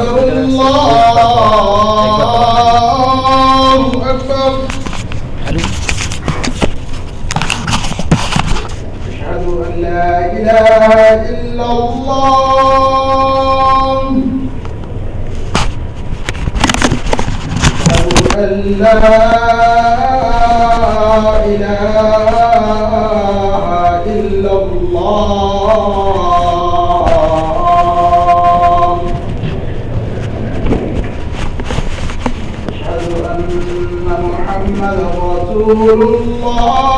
الله رسول الله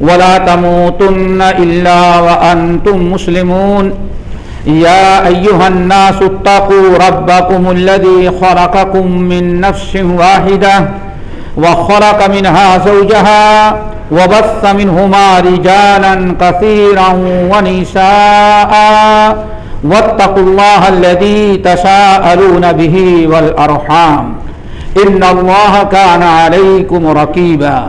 ولا تموتن إلا وأنتم مسلمون. يا أيها الناس اتقوا ربكم الذي خلقكم من نفس واحدة وخلق منها زوجها وبث منهما رجالا كثيرا ونساء واتقوا الله الذي تساءلون به والأرحام. إن الله كان عليكم رقيبا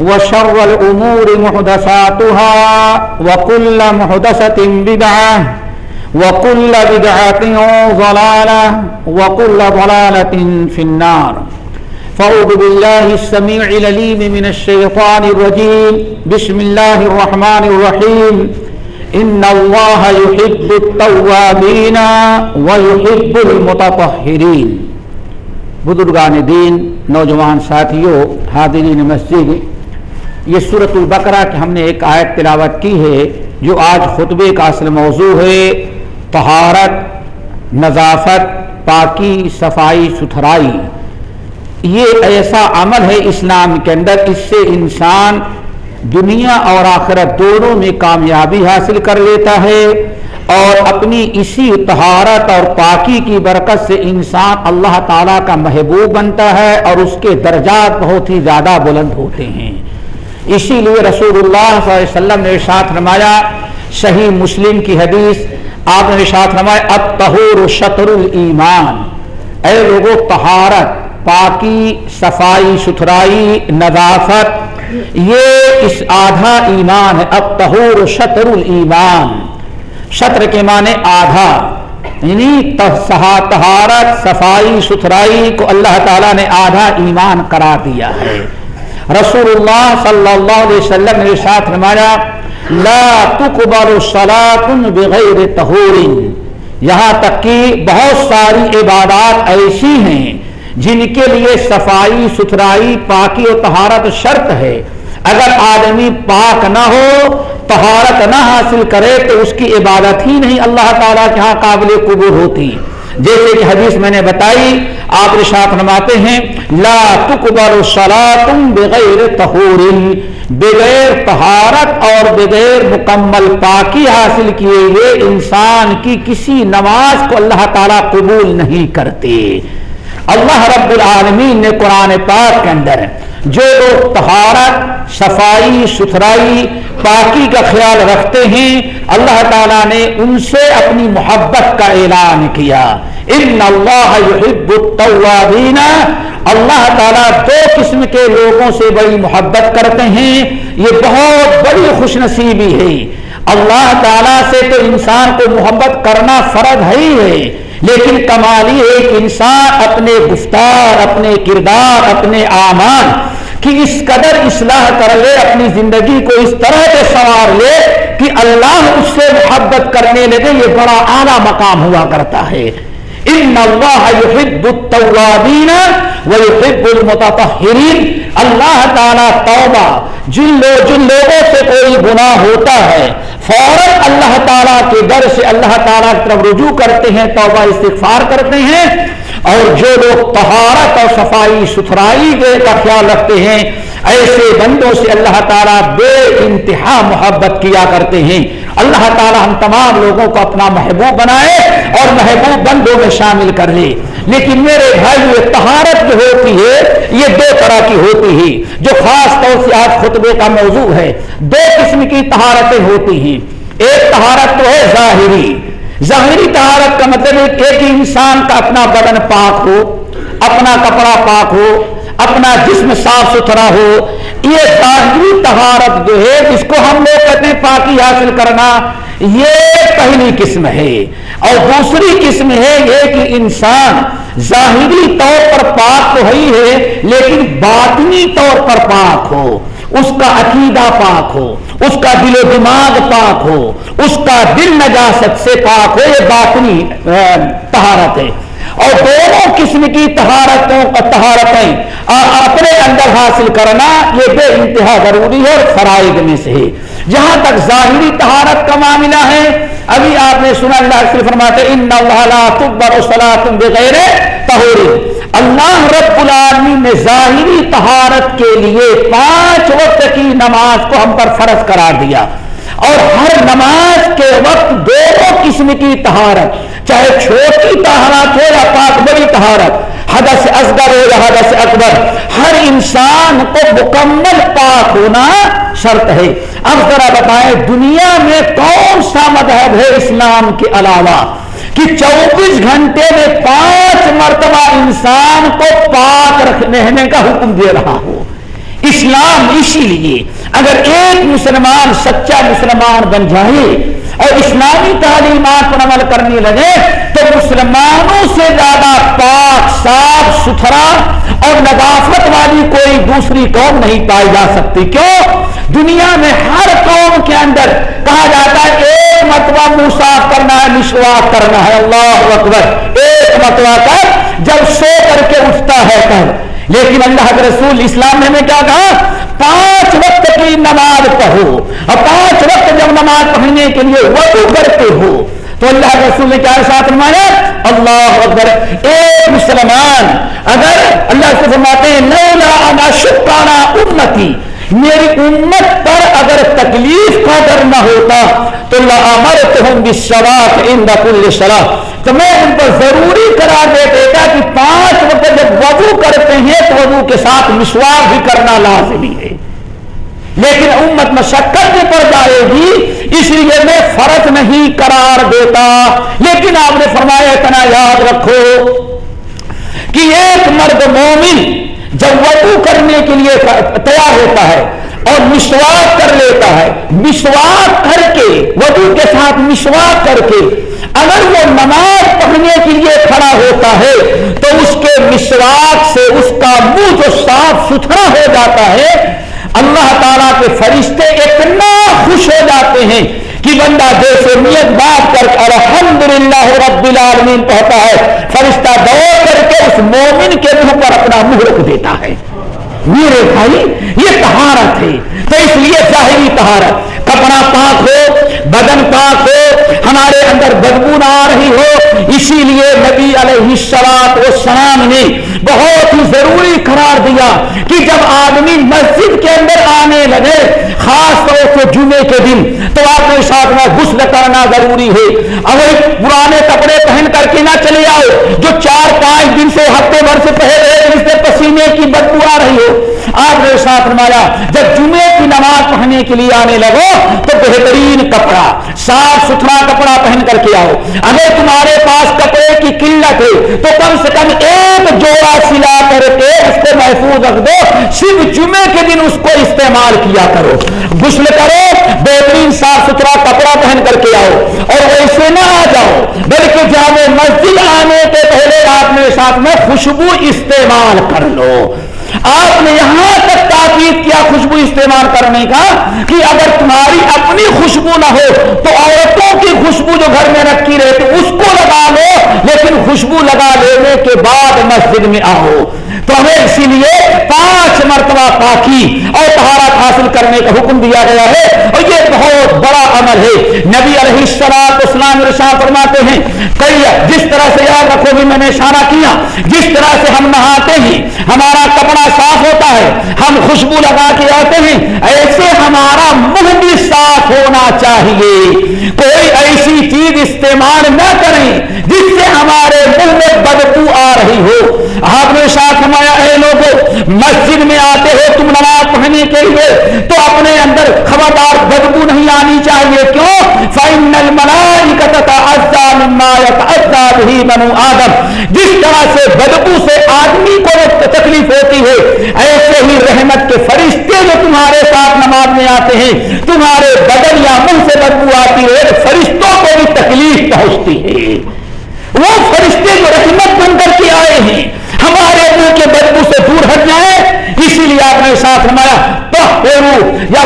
وشر الأمور محدثاتها وكل محدثة بدعة وكل بدعة ضلالة وكل ضلالة في النار. فأعوذ بالله السميع العليم من الشيطان الرجيم. بسم الله الرحمن الرحيم. إن الله يحب التوابين ويحب المتطهرين. بزرگان دین، نوجوان ساتھیوں، حاضرین مسجد یہ صورت البقرہ کی ہم نے ایک آیت تلاوت کی ہے جو آج خطبے کا اصل موضوع ہے، طہارت، نظافت، پاکی، صفائی، ستھرائی۔ یہ ایسا عمل ہے اسلام کے اندر، اس سے انسان دنیا اور آخرت دونوں میں کامیابی حاصل کر لیتا ہے اور اپنی اسی طہارت اور پاکی کی برکت سے انسان اللہ تعالیٰ کا محبوب بنتا ہے اور اس کے درجات بہت ہی زیادہ بلند ہوتے ہیں۔ اسی لیے رسول اللہ صلی اللہ علیہ وسلم نے ارشاد فرمایا، صحیح مسلم کی حدیث آپ نے ارشاد فرمایا اب تہور شطر الایمان۔ اے لوگوں طہارت، پاکی، صفائی، ستھرائی، نظافت، یہ اس آدھا ایمان ہے اب تہور شطر الایمان۔ شطر کے معنی آدھا یعنی طہارت، صفائی، ستھرائی کو اللہ تعالیٰ نے آدھا ایمان قرار دیا ہے۔ رسول اللہ صلی اللہ علیہ وسلم نے ساتھ فرمایا لا تقبل صلاة بغیر طہور یہاں تک کہ بہت ساری عبادات ایسی ہیں جن کے لیے صفائی ستھرائی پاکی و تہارت شرط ہے اگر آدمی پاک نہ ہو تہارت نہ حاصل کرے تو اس کی عبادت ہی نہیں اللہ تعالیٰ کے ہاں قابل قبول ہوتی جیسے کہ حدیث میں نے بتائی، آپ رشاط نماتے ہیں، لا تقبل صلاتم بغیر تہور بغیر طہارت اور بغیر مکمل پاکی حاصل کیے ہوئے انسان کی کسی نماز کو اللہ تعالیٰ قبول نہیں کرتے۔ اللہ رب العالمین نے قرآن پاک کے اندر جو لوگ تہارت صفائی، ستھرائی، پاکی کا خیال رکھتے ہیں، اللہ تعالیٰ نے ان سے اپنی محبت کا اعلان کیا۔ ان اللہ يحب التوابین۔ اللہ تعالیٰ دو قسم کے لوگوں سے بڑی محبت کرتے ہیں۔ یہ بہت بڑی خوش نصیبی ہے۔ اللہ تعالیٰ سے تو انسان کو محبت کرنا فرض ہے ہی ہے۔ لیکن کمالی ایک انسان اپنے گفتار، اپنے کردار، اپنے آمان کی اس قدر اصلاح کر لے، اپنی زندگی کو اس طرح سے سنوار لے کہ اللہ اس سے محبت کرنے لگے، یہ بڑا اعلیٰ مقام ہوا کرتا ہے۔ ان اللہ يحب التوابین ويحب المتطہرین۔ اللہ تعالیٰ توبہ، جن لوگ، جن لوگوں سے کوئی گناہ ہوتا ہے فوراً اللہ تعالیٰ کے در سے اللہ تعالیٰ کی طرف رجوع کرتے ہیں، توبہ استغفار کرتے ہیں اور جو لوگ طہارت اور صفائی، ستھرائی کا خیال رکھتے ہیں، ایسے بندوں سے اللہ تعالیٰ بے انتہا محبت کیا کرتے ہیں۔ اللہ تعالیٰ ہم تمام لوگوں کو اپنا محبوب بنائے اور محبوب بندوں میں شامل کر لے۔ لیکن میرے بھائی، یہ تہارت جو ہوتی ہے، یہ دو طرح کی ہوتی ہے۔ جو خاص طور سے آج خطبے کا موضوع ہے، دو قسم کی تہارتیں ہوتی ہیں۔ ایک تہارت تو ہے ظاہری۔ ظاہری تہارت کا مطلب ہے ایک انسان کا اپنا بدن پاک ہو، اپنا کپڑا پاک ہو اپنا جسم صاف ستھرا ہو، یہ ظاہری تہارت جو ہے، جس کو ہم لوگ کہتے ہیں پاکی حاصل کرنا، یہ پہلی قسم ہے۔ اور دوسری قسم ہے یہ کہ انسان ظاہری طور پر پاک تو ہی ہے، لیکن باطنی طور پر پاک ہو۔ اس کا عقیدہ پاک ہو، اس کا دل و دماغ پاک ہو، اس کا دل نجاست سے پاک ہو، یہ باطنی تہارت ہے۔ اور دونوں قسم کی تہارتوں تہارتیں اپنے اندر حاصل کرنا یہ بے انتہا ضروری ہے اور فرائض میں سے۔ جہاں تک ظاہری تہارت کا معاملہ ہے، ابھی آپ نے سنا اللہ فرماتے ان بغیر تہور اللہ رب العالمین نے ظاہری تہارت کے لیے پانچ وقت کی نماز کو ہم پر فرض قرار دیا۔ اور ہر نماز کے وقت دونوں قسم کی تہارت چاہے چھوٹی تہارت ہو یا پاک بڑی تہارت حدث اصغر ہو یا حدث اکبر، ہر انسان کو مکمل پاک ہونا شرط ہے۔ اب ذرا بتائیں دنیا میں کون سا مذہب ہے اسلام کے علاوہ؟ کہ چوبیس گھنٹے میں پانچ مرتبہ انسان کو پاک رہنے کا حکم دے رہا ہو۔ اسلام اسی لیے اگر ایک مسلمان سچا مسلمان بن جائے اور اسلامی تعلیمات پر عمل کرنے لگے، تو مسلمانوں سے زیادہ پاک، صاف، ستھرا اور نظافت والی کوئی دوسری قوم نہیں پائی جا سکتی۔ کیوں؟ دنیا میں ہر قوم کے اندر کہا جاتا ہے، ایک مرتبہ منہ صاف کرنا ہے مسواک کرنا ہے۔ اللہ اکبر۔ ایک مرتبہ کر، جب سو کر کے اٹھتا ہے، کر۔ لیکن اللہ کے رسول اسلام نے ہمیں کیا کہا؟ پانچ وقت کی نماز پڑھو اور پانچ وقت جب نماز پڑھنے کے لیے وضو کرتے ہو تو اللہ رسول نے کیا ساتھ فرمایا، اللہ اکبر ایک مسلمان، اگر اللہ سے فرماتے ہیں نولا انا شکرانا امتی میری امت پر اگر تکلیف کا ڈر نہ ہوتا تو لمر لامرتہم بالصلاۃ عند كل صلاۃ تو میں ان پر ضروری قرار دے دیتا کہ پانچ وقت جب وضو کرتے ہیں تو وضو کے ساتھ مسواک بھی کرنا لازمی ہے. لیکن امت مشقت میں پڑ جائے گی، اس لیے میں فرق نہیں قرار دیتا. لیکن آپ نے فرمایا اتنا یاد رکھو کہ ایک مرد مومن جب وضو کرنے کے لیے تیار ہوتا ہے اور مسواک کر لیتا ہے، مسواک کر کے، وضو کے ساتھ مسواک کر کے اگر وہ نماز پڑھنے کے لیے کھڑا ہوتا ہے تو اس کے مسواک سے اس کا منہ جو صاف ستھرا ہو جاتا ہے، اللہ تعالیٰ کے فرشتے اتنا خوش ہو جاتے ہیں کہ بندہ جیسے نیت بات کر کے الحمد للہ رب العالمین کہتا ہے، فرشتہ دوڑ کر کے اس مومن کے منہ پر اپنا منہ رکھ دیتا ہے۔ میرے بھائی، یہ تہارت ہے، تو اس لیے ظاہری تہارت کپڑا پاک ہو، بدن پاک ہو، ہمارے اندر بدبو نہ آ رہی ہو، اسی لیے نبی علیہ السلام سلام نے بہت ہی ضروری قرار دیا کہ جب آدمی مسجد کے اندر آنے لگے، خاص طور سے جمعے کے دن، تو آپ کے ساتھ میں غسل کرنا ضروری ہے۔ اگر پرانے کپڑے پہن کر کے نہ چلے آؤ، جو چار پانچ دن سے ہفتے بھر سے پہلے پسینے کی بدبو آ رہی ہو۔ آپ نے ساتھ فرمایا، جب جمعے کی کے لیے آنے لگو تو بہترین کپڑا، صاف ستھرا کپڑا پہن کر کے آؤ۔ اگر تمہارے پاس کپڑے کی قلت ہے تو کم سے کم ایک جوڑا سلا کر کے اس کو محفوظ رکھ دو۔ صرف جمعے کے دن اس کو استعمال کیا کرو۔ غسل کرو، بہترین صاف ستھرا کپڑا پہن کر کے آؤ۔ اور ویسے نہ آ جاؤ، بلکہ جامع مسجد آنے کے پہلے آپ نے ساتھ میں خوشبو استعمال کر لو۔ آپ نے یہاں تک تاکید کیا خوشبو استعمال کرنے کا کہ اگر تمہاری اپنی خوشبو نہ ہو تو عورتوں کی خوشبو جو گھر میں رکھی رہے اس کو لگا لو، لیکن خوشبو لگا لینے کے بعد مسجد میں آؤ۔ تو ہمیں اسی لیے پانچ مرتبہ پاکی اور تہارت حاصل کرنے کا حکم دیا گیا ہے اور یہ بہت بڑا عمل ہے۔ نبی علیہ السلام اسلام رشاہ فرماتے ہیں کئی جس طرح سے یاد رکھو بھی میں نے اشارہ کیا، جس طرح سے ہم نہاتے ہیں، ہمارا کپڑا صاف ہوتا ہے، ہم خوشبو لگا کے آتے ہیں، ایسے ہمارا منہ بھی صاف ہونا چاہیے۔ کوئی ایسی چیز استعمال نہ کریں ہمارے منہ میں بدبو آ رہی ہو۔ آپ نے ساتھ فرمایا، اے لوگ، مسجد میں آتے ہو تم نماز پڑھنے کے لیے، تو اپنے اندر خبردار بدبو نہیں آنی چاہیے۔ کیوں؟ فائنل ملائی کا بنو آدم۔ جس طرح سے بدبو سے آدمی کو تکلیف ہوتی ہے، ایسے ہی رحمت کے فرشتے جو تمہارے ساتھ نماز میں آتے ہیں، تمہارے بدن یا منہ سے بدبو آتی ہے، فرشتوں کو بھی تکلیف پہنچتی ہے۔ وہ فرشتے جو رحمت بن کر کے آئے ہیں، ہمارے منہ کے بدبو سے دور ہٹ جائے اسی لیے آپ نے ساتھ ہمارا یا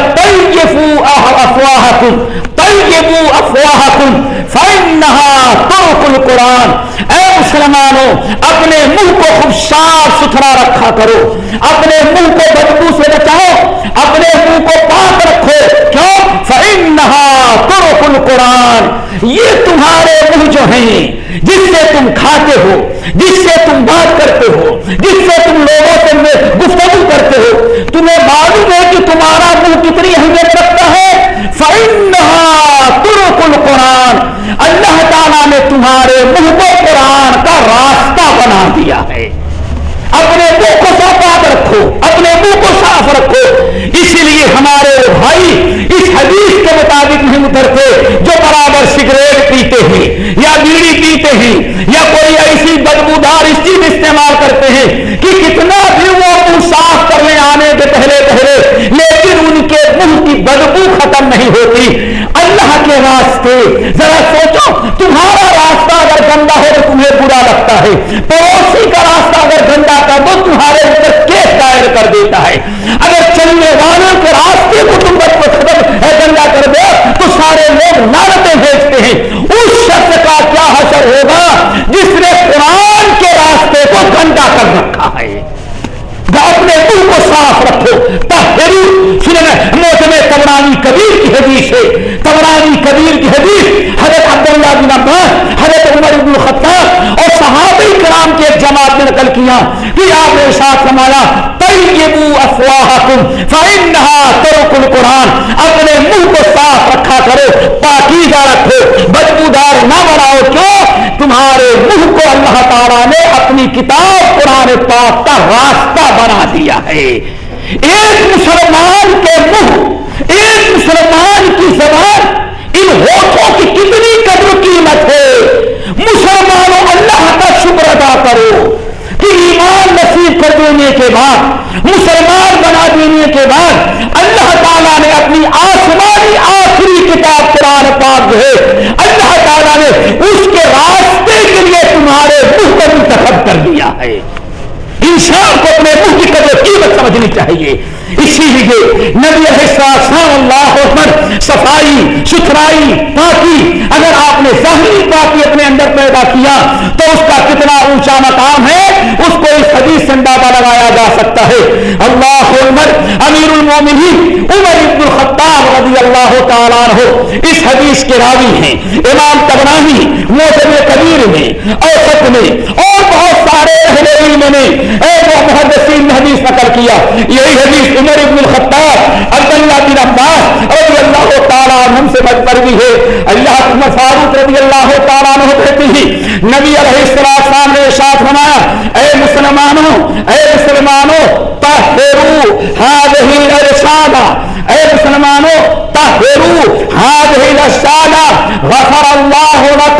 طیفو افواہ کن فائنہا ترک القرآن۔ اے مسلمانوں، اپنے منہ کو خوب صاف ستھرا رکھا کرو۔ اپنے منہ کو بدبو سے بچاؤ۔ اپنے منہ کو پاک رکھو۔ کیوں؟ فائنہا ترک القرآن۔ یہ تمہارے منہ جو ہیں، جس سے تم کھاتے ہو، جس سے تم بات کرتے ہو، جس سے تم لوگوں سے گفتگو کرتے ہو، تمہیں معلوم ہے کہ تمہارا منہ کتنی اہمیت رکھتا ہے۔ ترک قرآن اللہ تعالیٰ نے تمہارے کو قرآن کا راستہ بنا دیا ہے۔ اپنے منہ کو صاف رکھو، اپنے منہ کو صاف رکھو۔ اسی لیے ہمارے بھائی اس حدیث کے مطابق نہیں اترتے جو برابر سگریٹ پیتے ہیں یا بیڑی پیتے ہیں یا کوئی ایسی بدبودار اس چیز استعمال کرتے ہیں کہ کتنا بھی وہ منہ صاف کرنے آنے کے پہلے پہلے، لیکن ان کے منہ کی بدبو ختم نہیں ہوتی۔ اللہ کے راستے. ذرا سوچو، تمہارا راستہ اگر گندا ہو تو تمہیں برا لگتا ہے. پڑوسی کا راستہ اگر گندا کر دو، تمہارے اوپر کیس دائر کر دیتا ہے. اگر چلنے والوں کے راستے کو تم گندا کر دو، تو سارے لوگ نارتیں بھیجتے ہیں. اس شخص کا کیا حشر ہوگا؟ جس نے قرآن کے راستے کو گندا کر رکھا ہے. اپنے دل کو صاف رکھو. موسم تبرانی کبیر کی حدیث ہے. تبرانی کبیر کی حدیث، حضرت عبداللہ بن عباس، حضرت عمر بن الخطاب اور صحابی کرام کے ایک جماعت نے نقل کیا کہ آپ نے ساتھ سمایا طیبو افواہکم فإنها ترک القرآن، اپنے منہ کو صاف رکھا کرو، پاکیزہ رکھو، بدبودار نہ بناؤ، کیوں؟ تمہارے منہ کو اللہ تعالیٰ نے اپنی کتاب قرآن پاک کا راستہ بنا دیا ہے۔ ایک مسلمان کے منہ، ایک مسلمان کی زبان ان کی کتنی قدر قیمت ہے۔ مسلمانوں، اللہ کا شکر ادا کرو کہ ایمان نصیب کر دینے کے بعد، مسلمان بنا دینے کے بعد، اللہ تعالیٰ نے اپنی آسمانی آخری کتاب قرآن پاک جو ہے، اللہ تعالیٰ نے اس کے راستے کے لیے تمہارے منتخب کر دیا ہے۔ انسان کو اپنے منہ کی قدر قیمت سمجھنی چاہیے۔ اسی لیے نبی اللہ پر صفائی، ستھرائی، پاکی، اگر آپ نے ظاہری پاکی اپنے اندر پیدا کیا تو اس کا کتنا اونچا مقام ہے، اس کو اس حدیث سے اندازہ لگایا جا سکتا ہے۔ اللہ عمر امیر المومنین عمر ابن الخطاب رضی اللہ تعالیٰ ہو اس حدیث کے راوی ہیں۔ امام تبرانی موسم کبیر میں، اوسط میں اور بہت علم نے اے وہ محدثین نے حدیث نقل کیا۔ یہی حدیث عمر ابن الخطاب، عبداللہ بن عباس رضی اللہ تعالیٰ عنہ سے بچ بھی ہے۔ اللہ عمر فاروق رضی اللہ تعالیٰ عنہ کہتے ہیں نبی علیہ السلام نے ارشاد فرمایا، اے مسلمانوں اے مسلمانوں تحرو هذه الارشاد اے مسلمانوں تحرو هذه الارشاد غفر الله لكم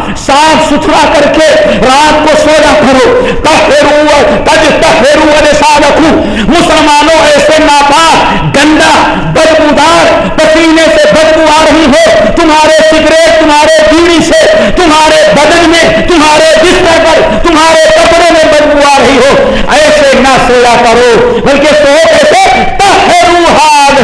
صاف ستھرا کر کے رات کو سویا کرو۔ مسلمانوں ایسے ناپاک، گندا، بدبودار پسینے سے بدبو آ رہی ہو۔ تمہارے سگریٹ، تمہارے بیڑی سے، تمہارے بدن میں، تمہارے بستر پر، تمہارے کپڑے میں بدبو آ رہی ہو۔ ایسے نہ سویا کرو، بلکہ سو کیسے تہرو حال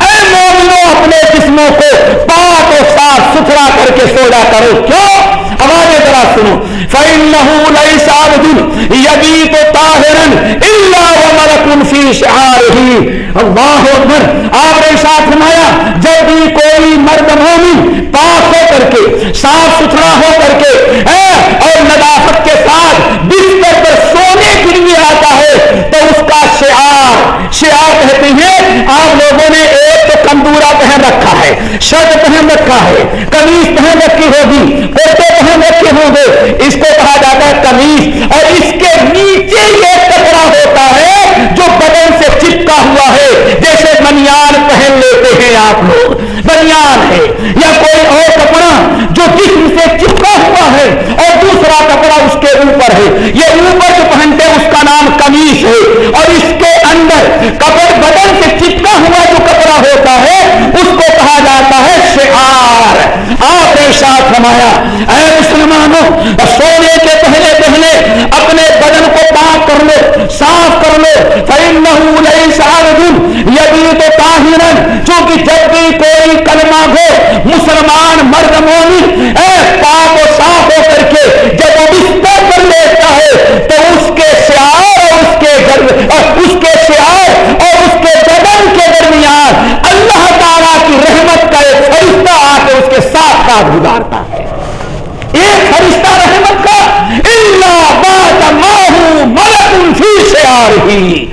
اے مومنو اپنے جسموں کو پاک و صاف ستھرا کر کے سویا کرو۔ کیوں؟ ہمارے ذرا سنو۔ فَإِنَّهُ لَيْسَ عَبْدٌ يَبِيتُ طَاهِرًا إِلَّا وَمَلَكٌ فِي شِعَارِهِ۔ اللہ اکبر، آپ نے ساتھ فرمایا، جب بھی کوئی مرد مومن پاک ہو کر کے، صاف ستھرا ہو کر کے اور ندافت کے ساتھ بستر پر سونے کے لیے آتا ہے، تو اس کا شعار شعار کہتے ہیں، آپ لوگوں نے ایک تو پہن رکھا ہے، شرٹ پہن رکھا ہے کمیز پہن رکھی ہوگی پوتے پہن رکھے ہوں گے۔ اس کو کہا جاتا ہے کمیز اور اس کے نیچے یہ کپڑا ہوتا ہے جو بدن سے چپکا ہوا ہے۔ جیسے بنیان پہن لیتے ہیں آپ لوگ۔ بنیان ہے، یا کوئی اور کپڑا جو جسم سے چپکا ہوا ہے اور دوسرا کپڑا اس کے اوپر ہے یہ اوپر جو پہنتے ہیں اس کا نام کمیز ہے اور اس کے اندر کپڑ بدن سے چپکا ہوا جو کپڑا ہوتا ہے اس کو کہا جاتا ہے شعار آپ فرمایا، اے مسلمانوں سونے کے پہلے پہلے اپنے بدن کو پاک کر لو، صاف کر لو، فَإِنَّهُ لَيْسَ عَبْدٌ يَبِيتُ طَاهِرًا چونکہ جب بھی کوئی کلمہ ہو مسلمان مرد مومن اے پاک و صاف ہو کر کے جب وہ بستر پر لیتا ہے تو اس کے شعار اور اس کے گرد اور اس کے شعار اور اس کے بدن کے درمیان اللہ تعالیٰ کی رحمت کا ایک فرشتہ آ کے اس کے ساتھ ساتھ گزارتا ہے ایک فرشتہ رحمت کا اللہ بات ماہو ملک فی شعارہی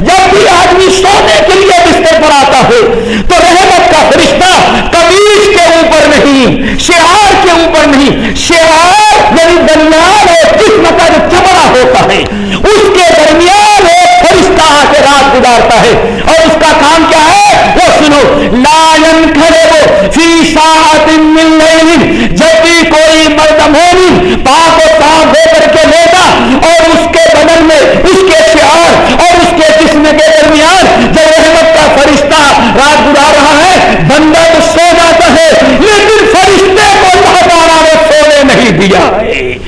جب بھی آدمی سونے کے لیے بستر پر آتا ہے تو رحمت کا فرشتہ قمیض کے اوپر نہیں، شعار کے اوپر نہیں، شعار یعنی درمیان اور جسم کا جو چمڑا ہوتا ہے، اس کے درمیان ایک فرشتہ آ کے رات گزارتا ہے اور اس کا کام کیا ہے وہ سنو لائن کھڑے وہ فی ساعت من لیل جب بھی کوئی مرد مومن پاک و صاف ہو کر کے لیتا اور اس کے بدن میں اس کے شعار اور اس کے جسم کے درمیان جب رحمت کا فرشتہ رات گزار رہا ہے بندہ تو سو جاتا ہے لیکن فرشتے کو اللہ تعالیٰ نے سونے نہیں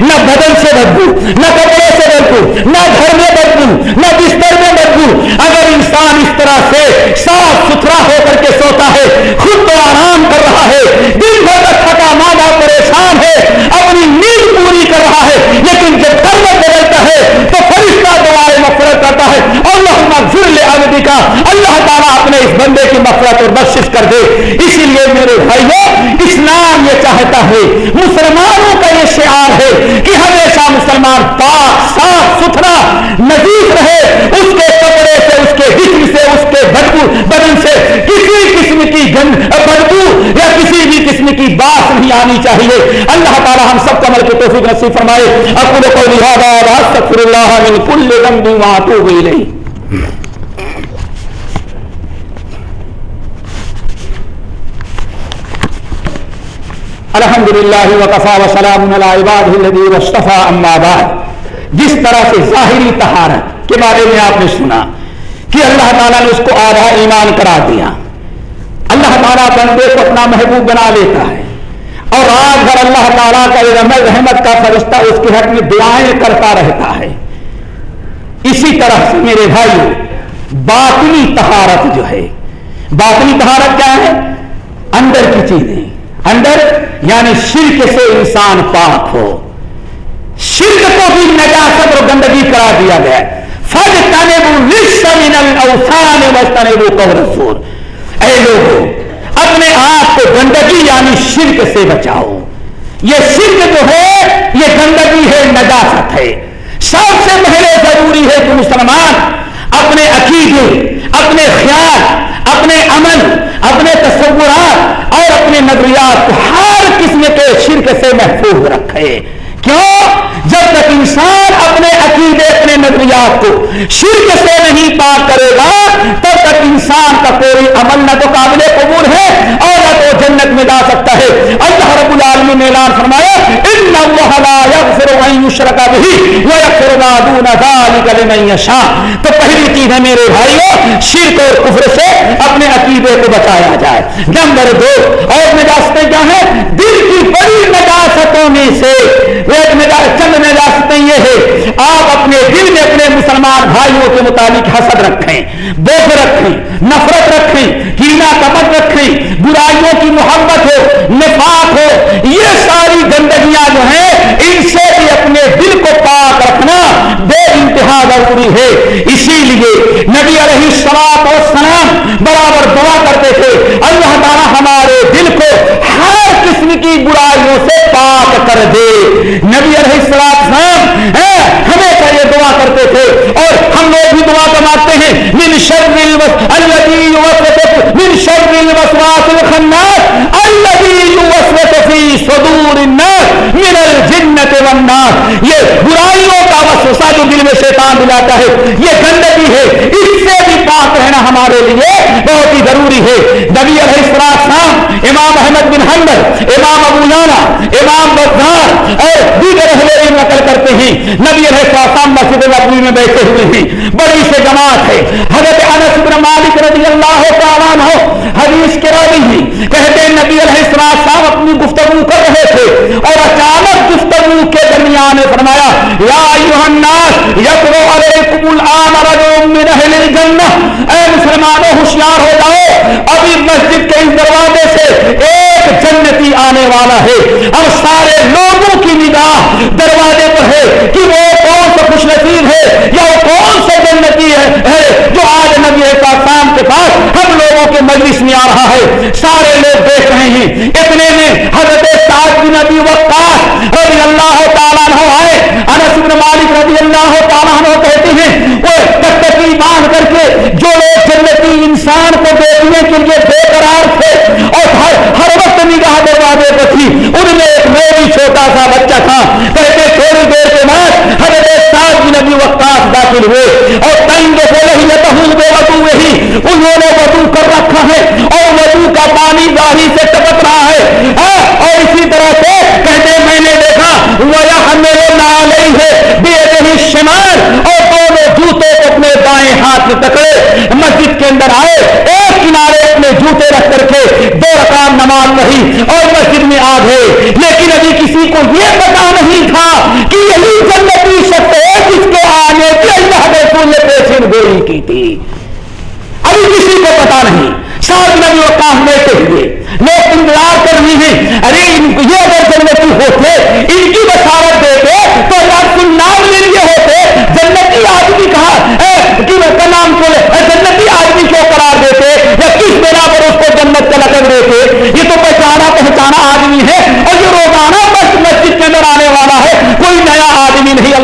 نہ بدن سے بدبو، نہ کپڑے سے بدبو، نہ گھر میں بدبو، نہ بستر میں بدبو۔ اگر انسان اس طرح سے صاف ستھرا ہو کر کے سوتا ہے، خود تو آرام کر رہا ہے دن بھر کا تھکا مانا پریشان ہے، اپنی نیند پوری کر رہا ہے، لیکن جب کرمت بدلتا ہے تو فرشتہ دعائیں مفرت کرتا ہے۔ اللہ ضرور عبدی کا اللہ تعالیٰ اپنے اس بندے کی مفرت اور بخشش کر دے۔ اسی لیے میرے بھائیوں اسلام یہ چاہتا ہے، مسلمانوں کا یہ شعار ہے کہ ہمیشہ مسلمان پاک، صاف ستھرا نزیف رہے، اس کے کپڑے سے، اس کے جسم سے، اس کے بدبو، بدن سے کسی قسم کی گند، بدبو یا کسی بھی قسم کی باس نہیں آنی چاہیے۔ اللہ تعالی ہم سب کمل کے توفیق نصیب فرمائے۔ اکول کو لہٰذا استغفر اللہ من کل ذنب واتوب الیہ۔ الحمد للہ وقفا وسلام وصطفیٰ بعد۔ جس طرح سے ظاہری طہارت کے بارے میں آپ نے سنا کہ اللہ تعالیٰ نے اس کو آدھا ایمان کرا دیا۔ اللہ تعالیٰ بندے کو اپنا محبوب بنا لیتا ہے۔ اور رات بھر اللہ تعالیٰ کا رحمت رحمت کا فرشتہ اس کے حق میں دعائیں کرتا رہتا ہے۔ اسی طرح سے میرے بھائی باطنی طہارت جو ہے، باطنی طہارت کیا ہے؟ اندر کی چیزیں۔ اندر یعنی شرک سے انسان پاک ہو۔ شرک کو بھی نجاست اور گندگی کرا دیا گیا۔ فج تنے اے لوگوں اپنے آپ کو گندگی یعنی شرک سے بچاؤ۔ یہ شرک جو ہے، یہ گندگی ہے، نجاست ہے۔ سب سے پہلے ضروری ہے کہ مسلمان اپنے عقیدے اپنے خیال، اپنے عمل، اپنے تصورات اور اپنے نظریات کو ہر قسم کے شرک سے محفوظ رکھے۔ کیوں؟ جب تک انسان اپنے عقیدے، اپنے نظریات کو شرک سے نہیں پاک کرے گا، تب تک انسان کا کوئی عمل نہ تو قابل قبول ہے اور نہ تو جنت میں جا سکتا ہے۔ اللہ رب العالمین نے اعلان فرمایا، ان اللہ لا یغفر ان یشرک به ویغفر ما دون ذلك لمن یشاء. تو پہلی چیز ہے میرے بھائیو، شرک اور کفر سے اپنے عقیدے کو بچایا جائے۔ نمبر دو، اور نجاستیں کیا ہیں؟ دل کی بڑی نجاستوں میں سے ایک نجاست چند نجاستیں یہ ہے۔ آپ اپنے دل میں اپنے مسلمان بھائیوں کے متعلق حسد رکھیں بوکھ رکھیں، نفرت رکھیں کینا کپٹ رکھیں، برائیوں کی محبت ہو، نفاق ہو، یہ ساری گندگیاں جو ہیں، ان سے بھی اپنے دل کو پاک رکھنا بے انتہا ضروری ہے۔ اسی لیے نبی علیہ السلام اور سلام برابر دعا کرتے تھے، اللہ تعالیٰ ہمارے دل کو ہر قسم کی برائیوں سے پاک کر دے۔ نبی علیہ السلام ہمیشہ یہ دعا کرتے تھے اور ہم لوگ بھی دعا کماتے ہیں۔ من شر الذي يوسوس من شر الوسواس الخناس، الذي يوسوس في صدور الناس من الجنة والناس یہ برائیوں کا وسوسہ جو دل میں شیطان دلاتا ہے، یہ گندگی ہے۔ اس سے بھی پاک رہنا ہمارے لیے بہت ہی ضروری ہے۔ نبی علیہ السلام امام احمد بن حنبل، امام ابو لانا امام بزار اور دیگر اہل نقل کرتے ہیں۔ نبی علیہ السلام مسجد نبوی میں بیٹھے ہوئے ہیں۔ بڑی سے جماعت ہے۔ حضرت انس بن مالک رضی اللہ تعالیٰ عنہ حدیث کے راوی ہیں۔ کہتے ہیں نبی علیہ السلام صاحب اپنی گفتگو کر رہے تھے اور اچانک گفتگو کے درمیان نے فرمایا، یا ایوہ الناس یترو علیکم الان رجل من اہل الجنہ۔ اے مسلمانوں، ہوشیار ہو جاؤ۔ ابھی مسجد کے اس دروازے سے ایک جنتی آنے والا ہے۔ اب سارے لوگوں کی نگاہ دروازے پر ہے کہ وہ کون سا خوش نصیب ہے یا وہ کون سا جنتی ہے جو آج نبی شام کے پاس ہم لوگوں کے مجلس میں آ رہا ہے۔ سارے لوگ دیکھ رہے ہیں۔ اتنے میں حضرت سعد بن نبی وقاص رضی اللہ تعالیٰ عنہ آئے۔ انس بن مالک رضی اللہ تعالیٰ عنہ کہتے ہیں وہ تکتکی باندھ کر کے جو لوگ جنتی انسان کو دیکھنے کے لیے بے قرار تھے اور ہر, ہر وقت نگاہ دروازے پہ تھی ان میں ایک میں بھی چھوٹا سا تھا۔ کہتے تھوڑی دیر کے بعد حضرت سعد نبی وقت داخل ہوئے اور تین دفعہ وہی لتہون بے وضو وہی انہوں نے وضو کر رکھا ہے اور وضو کا پانی گاڑی سے ٹپک رہا ہے ہاں، اور اسی طرح سے کہتے میں نے دیکھا وہ میرے نالئی ہے بے شمال اور دونوں جوتے کو اپنے دائیں ہاتھ میں پکڑے مسجد کے اندر آئے ایک کنارے اپنے جوتے رکھ کر کے دو رکعت نماز پڑھی اور مسجد میں آ گئے لیکن ابھی کسی کو کو یہ پتا نہیں تھا کہ یہی جنتی شخص ہے جس کے آنے کی اللہ رسول نے پیشن تھی۔ ابھی کسی کو پتا نہیں۔ سات نبی وہ کام لیتے ہوئے۔ لوگ انتظار کر رہی ہیں۔ ارے یہ اگر جنتی ہوتے ان کی بسارت دیتے تو اللہ کو نام لے لیے ہوتے جنتی آدمی کہا کہ نام کو جنتی آدمی کیوں قرار دیتے یا کس بنا پر اس کو جنت کا لقب دیتے یہ تو پہچانا پہچانا آدمی ہے اور یہ روزانہ بس مسجد کے اندر آنے والا ہے کوئی نیا آدمی نہیں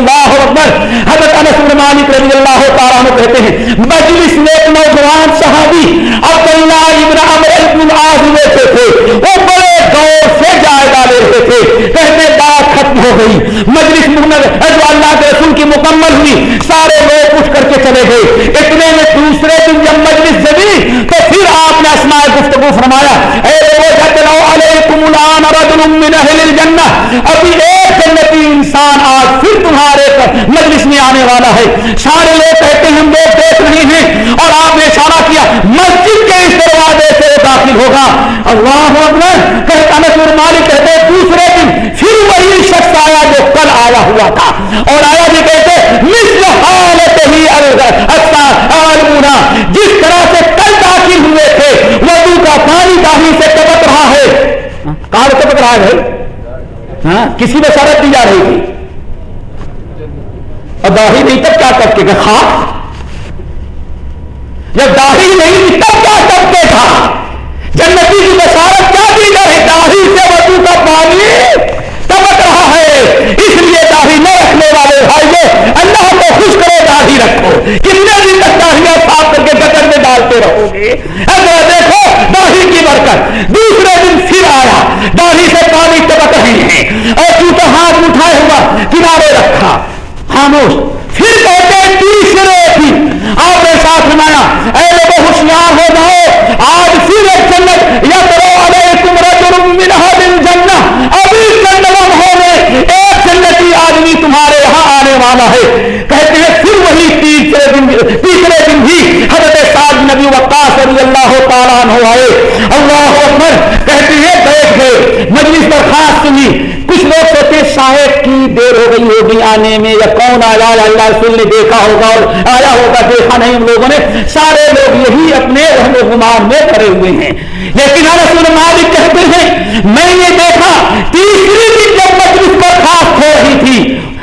اللہ اکبر، حضرت انس بن مالک رضی اللہ تعالیٰ عنہ کہتے ہیں، مجلس میں ایک نوجوان صحابی عبداللہ ابن عمر ابن العاص بیٹھے تھے۔ وہ بڑے غور سے جائزہ لے رہے تھے۔ کہتے بات ختم ہو گئی۔ مجلس محمد جو اللہ کے رسول کی مکمل ہوئی۔ سارے لوگ اٹھ کر کے چلے گئے۔ اتنے میں دوسرے دن جب مجلس جبھی تو پھر آپ نے اسماء گفتگو فرمایا۔ اے علیکم الان رجل من اہل الجنہ۔ ابھی ایک جنتی انسان آج پھر تمہارے مجلس میں آنے والا ہے۔ سارے لوگ کہتے ہیں ہم لوگ دیکھ رہے ہیں۔ اور آپ نے اشارہ کیا، مسجد کے اس دروازے سے داخل ہوگا۔ اللہ اکبر، کہتا نصر مالک کہتے دوسرے دن پھر وہی شخص آیا جو کل آیا ہوا تھا۔ اور آیا بھی کہتے مثل حالت ہی المنا جس طرح سے کل داخل ہوئے تھے، وضو کا پانی داہی سے ٹپک رہا ہے۔ کار ٹپک رہا ہے ہاں کسی میں شرط دی جا رہی تھی۔ اور داہی نہیں، تب کیا کر کے خاص جب داہی نہیں، تب کیا کرتے تھا جنتی کی بشارت کیا دی جائے داہی سے وضو کا پانی ٹپک رہا ہے۔ اس لیے داہی نہ رکھنے والے بھائی اللہ کو خوش کرو داہی رکھو۔ کتنے دن تک داہیاں صاف کر کے گٹر میں ڈالتے رہو گے؟ اگر دیکھو داہی کی برکت دوسرے دن پھر آیا داہی سے پانی ٹپک رہی ہے اور چونکہ ہاتھ اٹھائے ہوا کنارے رکھا خاموش پھر کہتے تیسرے دن آپ نے ساتھ سنایا اے لوگ ہوشیار ہو جاؤ آج پھر ایک جنت یا کرو علیکم رجل من هذه الجنہ ابھی چند لمحوں میں ایک جنتی آدمی تمہارے یہاں آنے والا ہے کہتے ہیں پھر وہی تیسرے دن تیسرے دن بھی حضرت سعد نبی وقاص رضی اللہ تعالیٰ عنہ آئے اللہ اکبر کہتے ہیں بیٹھ گئے مجلس پر خاص سنی کچھ لوگ سوچے شاید کی دیر ہو گئی ہوگی آنے میں، یا کون آیا اللہ رسول نے دیکھا ہوگا اور آیا ہوگا، دیکھا نہیں ہم لوگوں نے۔ سارے لوگ یہی اپنے رحم و گمان میں کھڑے ہوئے ہیں۔ لیکن رسول مالک کہتے ہیں، میں نے دیکھا، تیسری دن جب مجلس پر خاص ہو رہی تھی،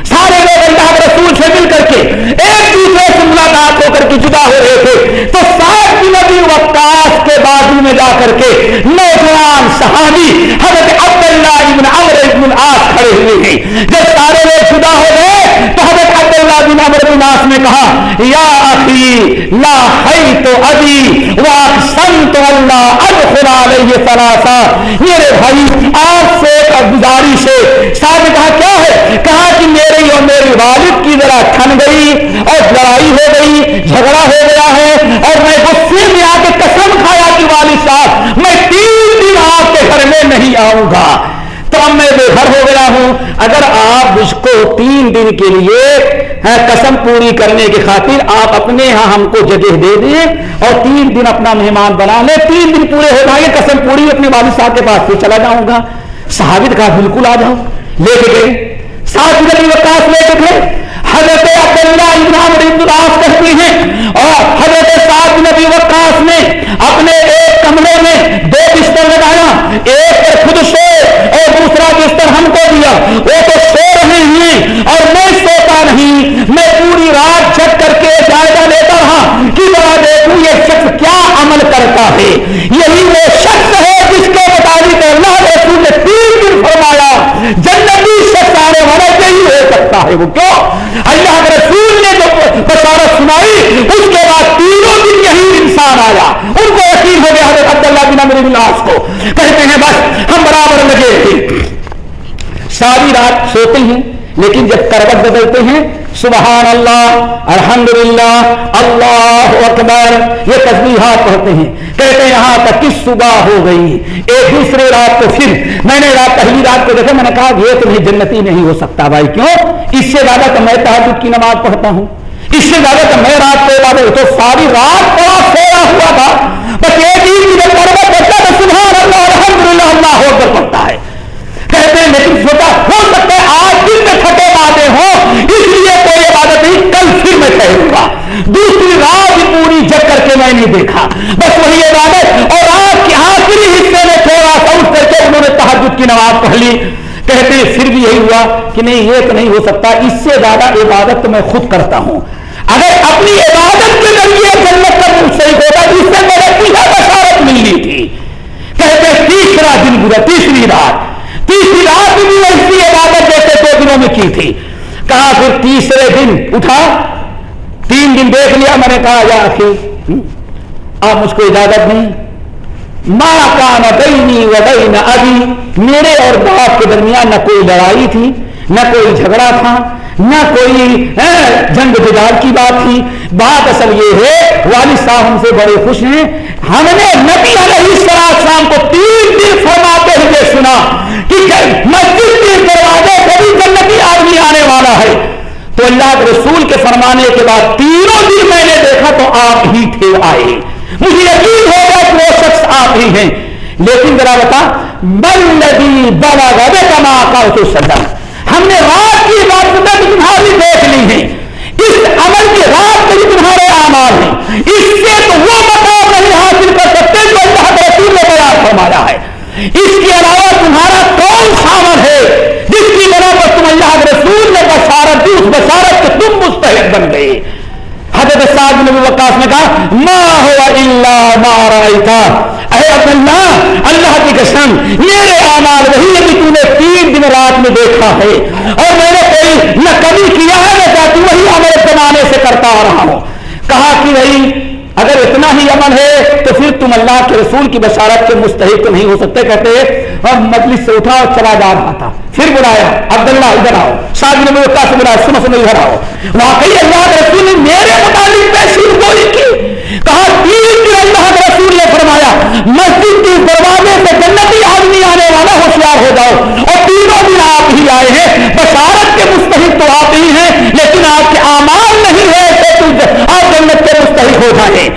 سارے لوگ اللہ رسول سے مل کر کے ایک دوسرے سے ملاقات ہو کر کے جدا ہو رہے تھے۔ تو سات نبی وقاص کے بازو میں جا کر کے نوجوان صحابی حضرت عبداللہ ابن عمر ابن العاص کھڑے ہوئے ہیں۔ جب سارے لوگ جدا ہو گئے تو حضرت عبداللہ بن عمر بن العاص نے کہا، یا اخی، لا خیت ابی واقسمت اللہ ادخل علیہ ثلاثہ۔ میرے بھائی، آپ سے ایک گزارش ہے۔ صاحب نے کہا، کیا ہے؟ کہا کہ میرے اور میری والد کی ذرا کھن گئی اور لڑائی ہو گئی، جھگڑا ہو گیا ہے اور میں غصے میں آ کے قسم کھایا کہ والد صاحب، میں تین نہیں آؤں گا۔ تو اب میں بے گھر ہو گیا ہوں۔ اگر آپ اس کو تین دن کے لیے ہاں، قسم پوری کرنے کی خاطر آپ اپنے یہاں ہم کو جگہ دے دیں اور تین دن اپنا مہمان بنا لیں، تین دن پورے ہو جائیں گے قسم پوری اپنے والد صاحب کے پاس پھر چلا جاؤں گا۔ صحابت کہا بالکل آ جاؤ لے کے گئے۔ سات نبی وقاص لے کے گئے۔ حضرت عبداللہ ابن عمر ابن العاص کہتے ہیں، اور حضرت سعد نبی وقاص نے اپنے ایک کمرے میں دو بستر لگایا، ایک پر خود سو اور دوسرا بستر ہم کو دیا۔ وہ تو سو رہے ہیں اور میں سوتا نہیں، میں پوری رات جگ کر کے جائزہ لیتا رہا کہ ذرا دیکھوں یہ شخص کیا عمل کرتا ہے؟ یہی وہ شخص ہے جس کے مطابق اللہ رسول نے تین دن فرمایا جنتی شخص آنے والا یہی ہو ہے وہ کیوں اللہ کے رسول نے جو بشارت سنائی، اس کے بعد تینوں دن یہی انسان آیا۔ ان کو یقین ہو گیا، حضرت عبداللہ بن عمر بن العاص کو۔ کہتے ہیں، بس، ہم برابر لگے۔ تھے ساری رات سوتے ہیں، لیکن جب کروٹ بدلتے ہیں، سبحان اللہ، الحمدللہ، اللہ اکبر، یہ تسبیحات پڑھتے ہیں۔ کہتے ہیں، یہاں تک کس صبح ہو گئی۔ ایک دوسرے رات کو پھر، میں نے رات پہلی رات کو دیکھا، میں نے کہا، یہ تمہیں جنتی نہیں ہو سکتا، بھائی، کیوں؟ اس سے زیادہ تو میں تحجد کی نماز پڑھتا ہوں۔ اس سے زیادہ تو میں رات کو عبادت تو ساری رات پڑا سویا ہوا تھا۔ بس ایک ہی جب کروٹ پڑتا تو سبحان اللہ الحمدللہ، اللہ ہو کر پڑتا ہے۔ کہتے ہیں، لیکن سوچا ہو سکتا ہے آج دن میں تھکے باتیں ہوں، اس لیے کوئی عبادت نہیں، کل پھر میں ٹھہروں گا۔ دوسری رات پوری جگ کر کے میں نہیں دیکھا۔ بس وہی عبادت اور رات کے آخری حصے میں تھوڑا سا اٹھ کر کے انہوں نے تحجد کی نماز پڑھ لی۔ کہتے ہیں، پھر بھی یہی ہوا کہ نہیں، یہ تو نہیں ہو سکتا، اس سے زیادہ عبادت تو میں خود کرتا ہوں۔ اگر اپنی عبادت کے ذریعے جنت کا صحیح ہوتا جس سے میں نے بشارت ملنی تھی۔ کہتے ہیں، تیسرا دن گزرا، تیسری رات۔ تیسری رات بھی ایسی عبادت جیسے دو دنوں میں کی تھی۔ کہا، پھر تیسرے دن اٹھا، تین دن دیکھ لیا، میں نے کہا، یا آخر آپ مجھ کو اجازت نہیں ماں کا نہ بینی و بین ابھی میرے اور باپ کے درمیان نہ کوئی لڑائی تھی، نہ کوئی جھگڑا تھا، نہ کوئی جنگ جدال کی بات تھی۔ بات اصل یہ ہے، والد صاحب ہم سے بڑے خوش ہیں۔ ہم نے نبی علیہ السلام کو تین دن فرماتے ہوئے سنا کہ مسجد کے دروازے کبھی جنتی آدمی آنے والا ہے، تو اللہ کے رسول کے فرمانے کے بعد تینوں دن میں نے دیکھا تو آپ ہی تھے آئے۔ مجھے یقین ہوگا کہ وہ شخص آپ ہی ہیں۔ لیکن ذرا بتا بلدی بڑا گدے کما کا سدم ہم نے رات کی عبادتیں بھی تمہاری دیکھ لی ہیں۔ اس عمل کی رات کے بھی تمہارے اعمال ہیں۔ اس سے تو وہ مقام نہیں حاصل کر سکتے جو اللہ کے رسول نے بیان فرمایا ہے۔ اس کے علاوہ تمہارا کون سامن ہے جس کی بنا پر تم اللہ کے رسول نے بشارت دی، اس بشارت کے تم مستحق بن گئے۔ حضرت سعد بن وقاص نے کہا، ما ہوا الا ما رایتا اے عبداللہ، اللہ کی قسم، میرے اعمال وہی ہے کہ تو نے تین دن رات میں دیکھا ہے اور میں نے کوئی نہ کبھی کیا ہے نہ چاہتی وہی عمل زمانے سے کرتا آ رہا ہوں. کہا کہ بھائی اگر اتنا ہی عمل ہے تو پھر تم اللہ کے رسول کی بشارت کے مستحق نہیں ہو سکتے، کہتے اور مجلس سے اٹھا اور چلا جا رہا تھا۔ پھر بلایا، عبداللہ ادھر آؤ۔ شادی نے سے بلایا، سنو سنو، ادھر آؤ۔ واقعی اللہ کے رسول نے میرے متعلق پیشین گوئی کی۔ کہا تین دن اللہ کے رسول نے فرمایا، مسجد کے دروازے سے جنتی آدمی آنے والا ہوشیار ہو جاؤ۔ اور تینوں دن آپ ہی آئے ہیں۔ بشارت کے مستحق تو آپ ہی ہیں، لیکن آپ کے اعمال نہیں ہے آپ جنت کے ہو جائیں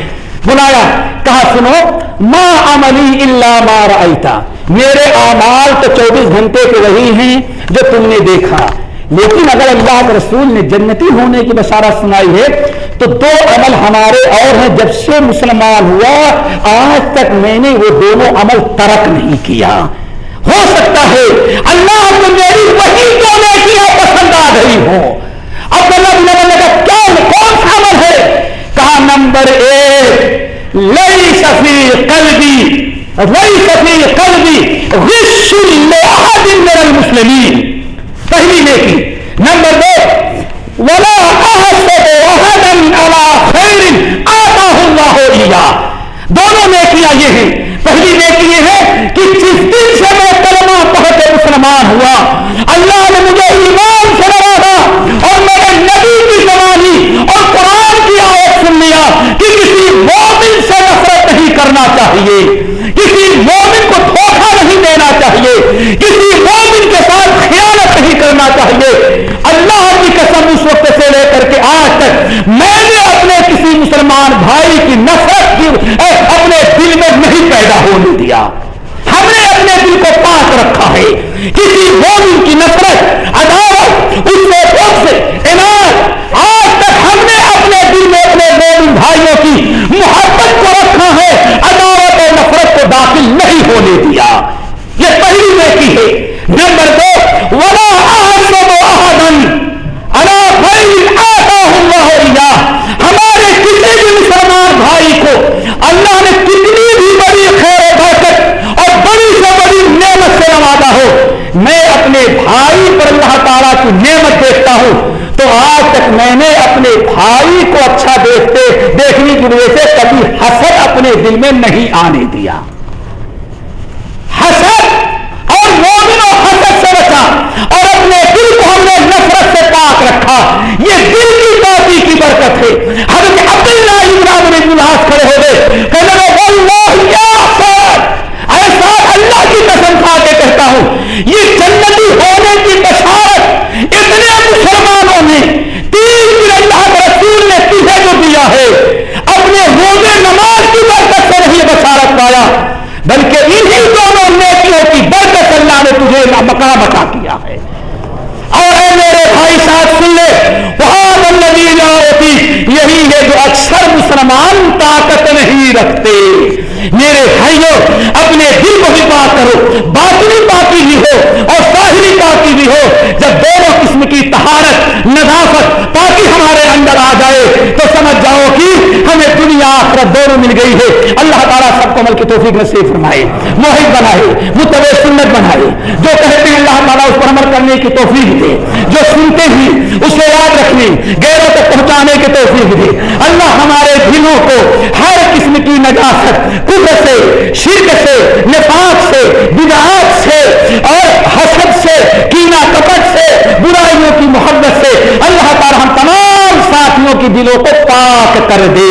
بلایا، کہا، سنو، ما عملی اللہ مار آئیتا میرے اعمال تو چوبیس گھنٹے کے وہی ہیں جو تم نے دیکھا۔ لیکن اگر اللہ کے رسول نے جنتی ہونے کی بشارت سنائی ہے، تو دو عمل ہمارے اور ہیں۔ جب سے مسلمان ہوا، آج تک میں نے وہ دونوں عمل ترک نہیں کیا۔ ہو سکتا ہے اللہ کو میری وہی دونوں کیا پسند آ گئی ہو اب اللہ نے کہا کیا کون سا عمل ہے کہا نمبر ایک لئی سفی قلبی لئی سفی قلبی غش میرا المسلمین پہلی نیکی نمبر دو ولا احسد احدا على خیر آتاہ اللہ لیا دونوں نیکیاں یہ ہیں پہلی نیکی یہ ہے کہ جس دن سے میں کلمہ پڑھ کے مسلمان ہوا اللہ نے مجھے ایمان سے نوازا اور میں نے نبی کی زمانی اور قرآن کی آیت سن لیا کہ کسی مومن سے نفرت نہیں کرنا چاہیے کسی مومن کو دھوکہ نہیں دینا چاہیے کسی مومن کے ساتھ خیالت نہیں کرنا چاہیے اللہ کی قسم اس وقت سے لے کر کے آج تک میں نے اپنے کسی مسلمان بھائی کی نفرت کی اپنے دل میں نہیں پیدا ہونے دیا ہم نے اپنے دل کو پاک رکھا ہے کسی مومن کی نفرت عدالت اس سے سے عنایت آج تک ہم نے اپنے دل میں اپنے مومن بھائیوں کی محبت کو رکھا ہے عدالت اور نفرت کو داخل نہیں ہونے دیا یہ پہلی نیکی ہے نمبر دو، ولا احسن الا خیر آتا اللہ ہمارے کسی بھی مسلمان بھائی کو اللہ نے کتنی بھی بڑی خیر و برکت اور بڑی سے بڑی نعمت سے نوازا ہو، میں اپنے بھائی پر اللہ تعالیٰ کی نعمت دیکھتا ہوں۔ تو آج تک میں نے اپنے بھائی کو اچھا دیکھتے، دیکھنے کی وجہ سے کبھی حسد اپنے دل میں نہیں آنے دیا حسد اور مومن و حسد سے بچا اور اپنے دل کو ہم نے نفرت سے پاک رکھا یہ دل کی پاکی کی برکت ہے حضرت عبداللہ ابن ابن الحاظ کھڑے ہو گئے کہنے لگے واللہ یا سر ایسا اللہ کی قسم کھا کے کہتا ہوں یہ جنتی ہونے کی بشارت اتنے مسلمانوں نے تین دن اللہ کے رسول نے تجھے جو دیا ہے اپنے روزے نماز کی برکت سے نہیں بشارت پایا رکھتے میرے بھائیوں اپنے دل کو بھی پاک کرو باطنی پاکی بھی ہو اور ظاہری پاکی بھی ہو جب دونوں قسم کی طہارت نظافت پاکی ہمارے اندر آ جائے تو سمجھ جاؤ کہ ہمیں دنیا آخرت دونوں مل گئی ہے اللہ تعالیٰ سب کو عمل کی توفیق نصیب فرمائے موہد بنائے متبع سنت بنائے جو کہتے ہیں اللہ تعالیٰ اس پر عمل کرنے کی توفیق دے، جو سنتے ہی اسے یاد رکھنے غیروں تک پہنچانے کی توفیق دے۔ اللہ ہمارے دلوں کو ہر قسم کی نجاست کفر سے، شرک سے، نفاق سے، بدعات سے اور حسد سے کینا کپٹ سے، برائیوں کی محبت سے اللہ تعالی ہم تمام ساتھیوں کی دلوں کو پاک کر دے۔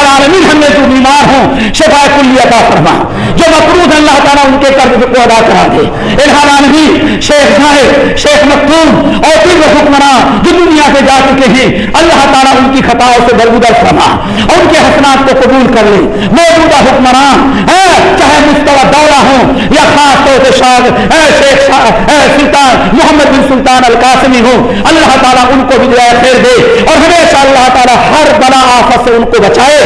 العالمین میں جو بیمار ہوں شفا کلی عطا فرما۔ جو مقروض اللہ تعالیٰ ان کے قرض کو ادا کرا دے۔ العالمین، شیخ صاحب شیخ مختوم اور پھر حکمراں جو دنیا سے جا چکے ہیں، اللہ تعالیٰ ان کی خطاؤں سے درگزر فرما۔ اور ان کے حسنات کو قبول کر لے۔ موجودہ حکمران چاہے مستوى دورہ ہوں یا خاص طور سے شاہ شیخ سلطان محمد بن سلطان القاسمی ہوں، اللہ تعالیٰ ان کو بھی خیر دے۔ اور ہمیشہ اللہ تعالیٰ ہر بلا آفت سے ان کو بچائے۔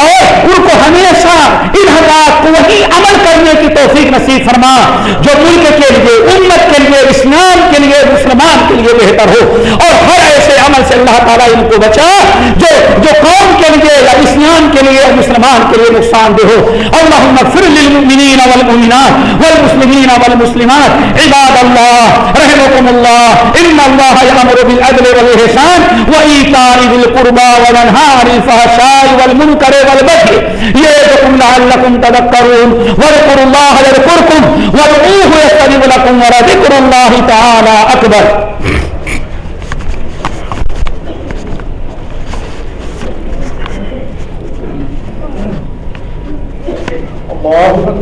اور ان کو ہمیشہ ان حالات کو وہی عمل کرنے کی توفیق نصیب فرما، جو ملک کے لیے، امت کے لیے، اسلام کے لیے، مسلمان کے لیے بہتر ہو۔ اور ہر ایسے عمل سے اللہ تعالیٰ ان کو بچا، جو جو قوم کے لیے یا اسلام کے لیے، مسلمان کے لیے نقصان دہ ہو۔ اللہم اغفر للمؤمنین والمؤمنات والمسلمین والمسلمات۔ عباد اللہ رحمكم اللہ۔ ان اللہ یامر بالعدل والاحسان وایتاء ذی القربى وینھا عن الفحشاء والمنکر والبغي یعظکم لعلکم تذکرون۔ واذکروا اللہ یذکرکم، وادعوه یستجب لكم ولذکر اللہ تعالی اکبر۔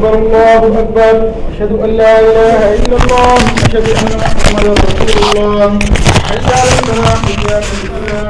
أكبر الله أكبر. أشهد أن لا إله إلا الله. أشهد أن محمدا رسول الله. حي على الفلاح حي على